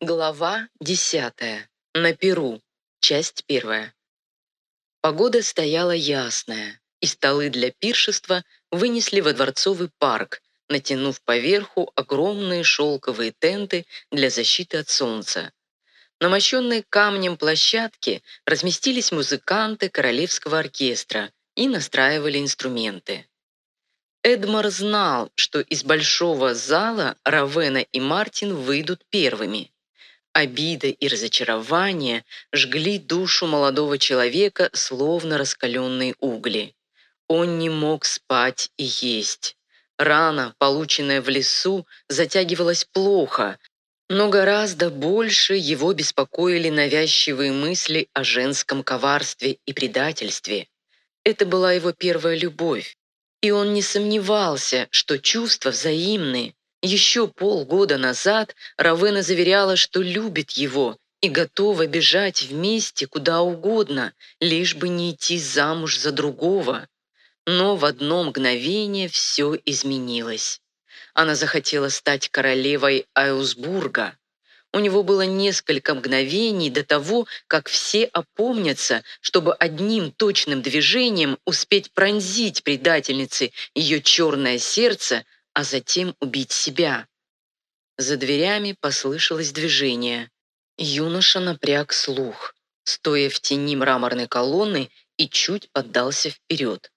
Глава 10. На Перу. Часть первая. Погода стояла ясная, и столы для пиршества вынесли во дворцовый парк, натянув поверху огромные шелковые тенты для защиты от солнца. На мощенной камнем площадке разместились музыканты королевского оркестра и настраивали инструменты. Эдмар знал, что из большого зала Равена и Мартин выйдут первыми – Обида и разочарование жгли душу молодого человека, словно раскаленные угли. Он не мог спать и есть. Рана, полученная в лесу, затягивалась плохо, но гораздо больше его беспокоили навязчивые мысли о женском коварстве и предательстве. Это была его первая любовь, и он не сомневался, что чувства взаимны. Еще полгода назад Равена заверяла, что любит его и готова бежать вместе куда угодно, лишь бы не идти замуж за другого. Но в одно мгновение все изменилось. Она захотела стать королевой Айусбурга. У него было несколько мгновений до того, как все опомнятся, чтобы одним точным движением успеть пронзить предательнице ее черное сердце, а затем убить себя. За дверями послышалось движение. Юноша напряг слух, стоя в тени мраморной колонны и чуть поддался вперед.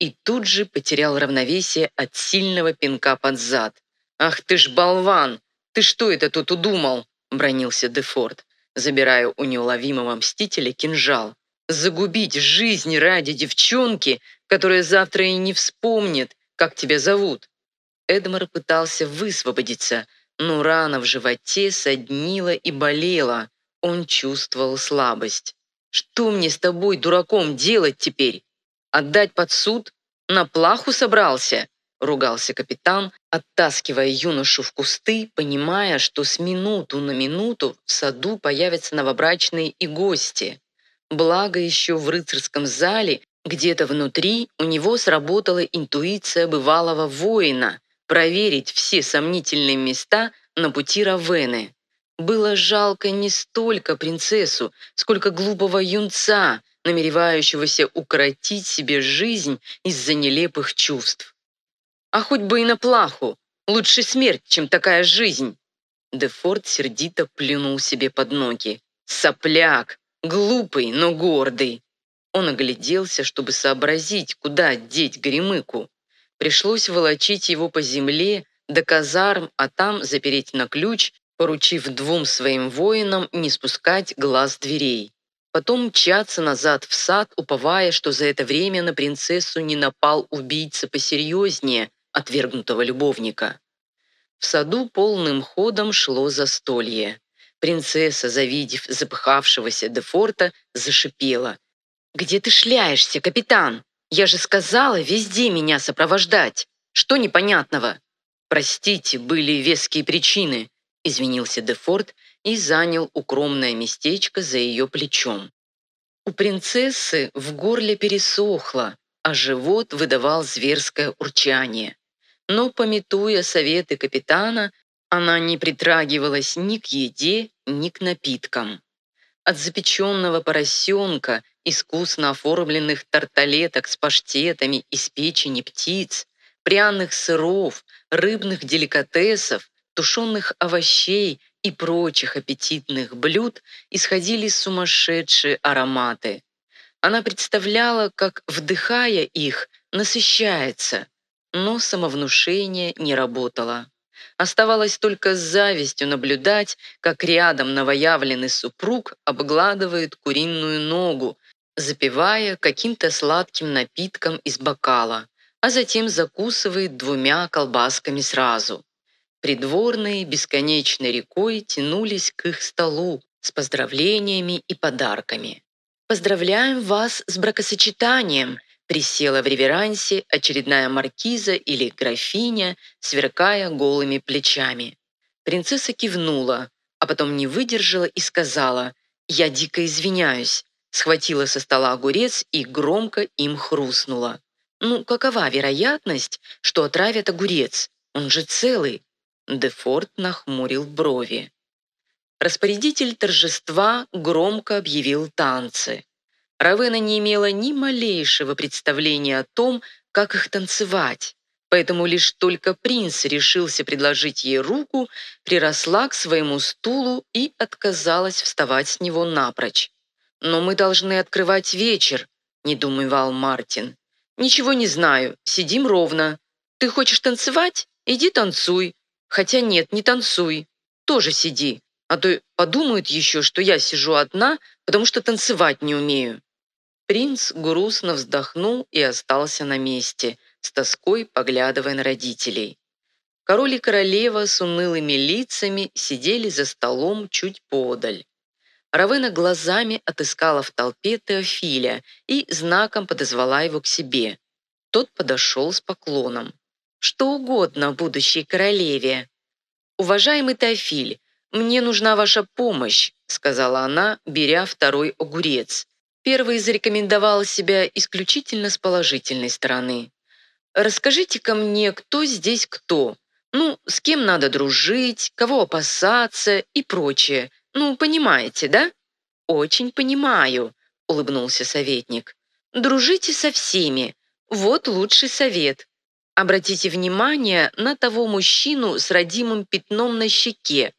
И тут же потерял равновесие от сильного пинка под зад. «Ах ты ж болван! Ты что это тут удумал?» – бронился Дефорт, забирая у неуловимого мстителя кинжал. «Загубить жизнь ради девчонки, которая завтра и не вспомнит, как тебя зовут. Эдмар пытался высвободиться, но рана в животе соднила и болела. Он чувствовал слабость. «Что мне с тобой, дураком, делать теперь? Отдать под суд? На плаху собрался?» ругался капитан, оттаскивая юношу в кусты, понимая, что с минуту на минуту в саду появятся новобрачные и гости. Благо еще в рыцарском зале, где-то внутри, у него сработала интуиция бывалого воина, проверить все сомнительные места на пути Равены. Было жалко не столько принцессу, сколько глупого юнца, намеревающегося укоротить себе жизнь из-за нелепых чувств. А хоть бы и на плаху, лучше смерть, чем такая жизнь. Дефорт сердито плюнул себе под ноги. Сопляк, глупый, но гордый. Он огляделся, чтобы сообразить, куда деть Горемыку. Пришлось волочить его по земле до казарм, а там запереть на ключ, поручив двум своим воинам не спускать глаз дверей. Потом мчаться назад в сад, уповая, что за это время на принцессу не напал убийца посерьезнее отвергнутого любовника. В саду полным ходом шло застолье. Принцесса, завидев запыхавшегося Дефорта, зашипела. «Где ты шляешься, капитан? Я же сказала везде меня сопровождать. Что непонятного? Простите, были веские причины, извинился Дефорт и занял укромное местечко за ее плечом. У принцессы в горле пересохло, а живот выдавал зверское урчание. Но, пометуя советы капитана, она не притрагивалась ни к еде, ни к напиткам. От запеченного поросенка искусно оформленных тарталеток с паштетами из печени птиц, пряных сыров, рыбных деликатесов, тушеных овощей и прочих аппетитных блюд исходили сумасшедшие ароматы. Она представляла, как, вдыхая их, насыщается, но самовнушение не работало. Оставалось только с завистью наблюдать, как рядом новоявленный супруг обгладывает куриную ногу, запивая каким-то сладким напитком из бокала, а затем закусывает двумя колбасками сразу. Придворные бесконечной рекой тянулись к их столу с поздравлениями и подарками. «Поздравляем вас с бракосочетанием!» присела в реверансе очередная маркиза или графиня, сверкая голыми плечами. Принцесса кивнула, а потом не выдержала и сказала «Я дико извиняюсь, схватила со стола огурец и громко им хрустнула. «Ну, какова вероятность, что отравят огурец? Он же целый!» Дефорт нахмурил брови. Распорядитель торжества громко объявил танцы. Равена не имела ни малейшего представления о том, как их танцевать, поэтому лишь только принц решился предложить ей руку, приросла к своему стулу и отказалась вставать с него напрочь. «Но мы должны открывать вечер», – недоумевал Мартин. «Ничего не знаю, сидим ровно. Ты хочешь танцевать? Иди танцуй. Хотя нет, не танцуй. Тоже сиди, а то подумают еще, что я сижу одна, потому что танцевать не умею». Принц грустно вздохнул и остался на месте, с тоской поглядывая на родителей. Король и королева с унылыми лицами сидели за столом чуть подаль. Равена глазами отыскала в толпе Теофиля и знаком подозвала его к себе. Тот подошел с поклоном. «Что угодно будущей королеве». «Уважаемый Теофиль, мне нужна ваша помощь», сказала она, беря второй огурец. Первый зарекомендовал себя исключительно с положительной стороны. «Расскажите-ка мне, кто здесь кто? Ну, с кем надо дружить, кого опасаться и прочее. Ну, понимаете, да?» «Очень понимаю», — улыбнулся советник. «Дружите со всеми. Вот лучший совет. Обратите внимание на того мужчину с родимым пятном на щеке».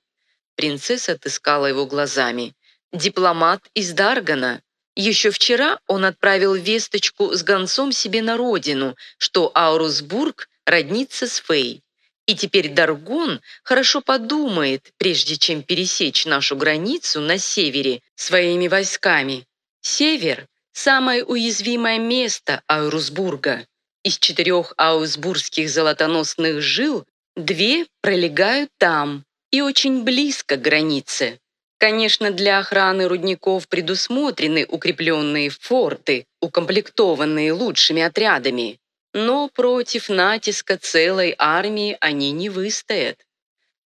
Принцесса отыскала его глазами. «Дипломат из Даргана. Еще вчера он отправил весточку с гонцом себе на родину, что Аурусбург роднится с Фей. И теперь Даргон хорошо подумает, прежде чем пересечь нашу границу на севере своими войсками. Север – самое уязвимое место Аурусбурга. Из четырех аусбургских золотоносных жил две пролегают там и очень близко к границе. Конечно, для охраны рудников предусмотрены укрепленные форты, укомплектованные лучшими отрядами, но против натиска целой армии они не выстоят.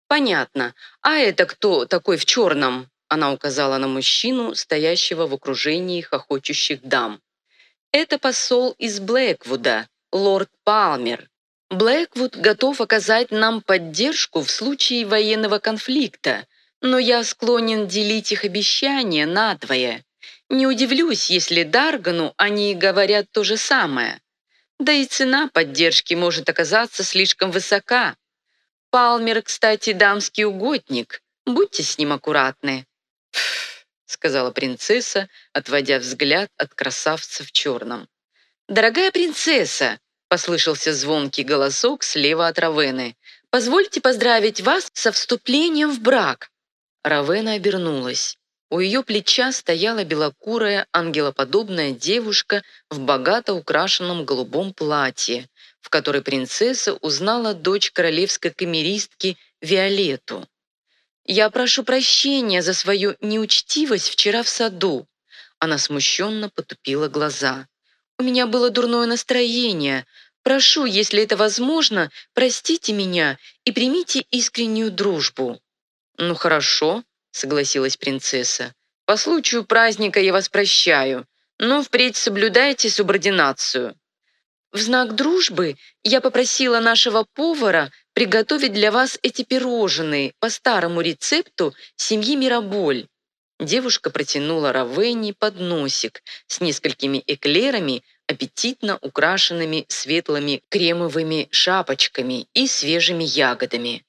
Понятно. А это кто такой в черном? Она указала на мужчину, стоящего в окружении хохочущих дам. Это посол из Блэквуда, лорд Палмер. Блэквуд готов оказать нам поддержку в случае военного конфликта, но я склонен делить их обещания надвое. Не удивлюсь, если Даргану они говорят то же самое. Да и цена поддержки может оказаться слишком высока. Палмер, кстати, дамский угодник. Будьте с ним аккуратны. сказала принцесса, отводя взгляд от красавца в черном. «Дорогая принцесса!» — послышался звонкий голосок слева от Равены. «Позвольте поздравить вас со вступлением в брак. Равена обернулась. У ее плеча стояла белокурая, ангелоподобная девушка в богато украшенном голубом платье, в которой принцесса узнала дочь королевской камеристки Виолетту. «Я прошу прощения за свою неучтивость вчера в саду». Она смущенно потупила глаза. «У меня было дурное настроение. Прошу, если это возможно, простите меня и примите искреннюю дружбу». «Ну хорошо», — согласилась принцесса. «По случаю праздника я вас прощаю, но впредь соблюдайте субординацию». В знак дружбы я попросила нашего повара приготовить для вас эти пирожные по старому рецепту семьи Мираболь. Девушка протянула Равенни подносик с несколькими эклерами, аппетитно украшенными светлыми кремовыми шапочками и свежими ягодами.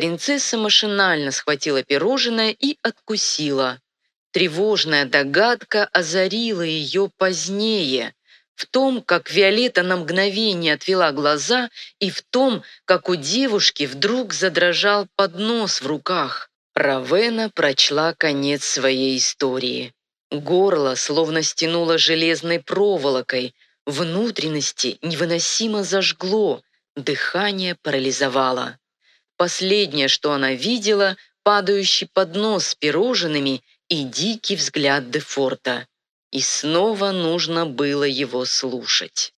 Принцесса машинально схватила пирожное и откусила. Тревожная догадка озарила ее позднее, в том, как Виолетта на мгновение отвела глаза и в том, как у девушки вдруг задрожал поднос в руках. Равена прочла конец своей истории. Горло словно стянуло железной проволокой, внутренности невыносимо зажгло, дыхание парализовало. Последнее, что она видела, падающий поднос с пирожными и дикий взгляд Дефорта. И снова нужно было его слушать.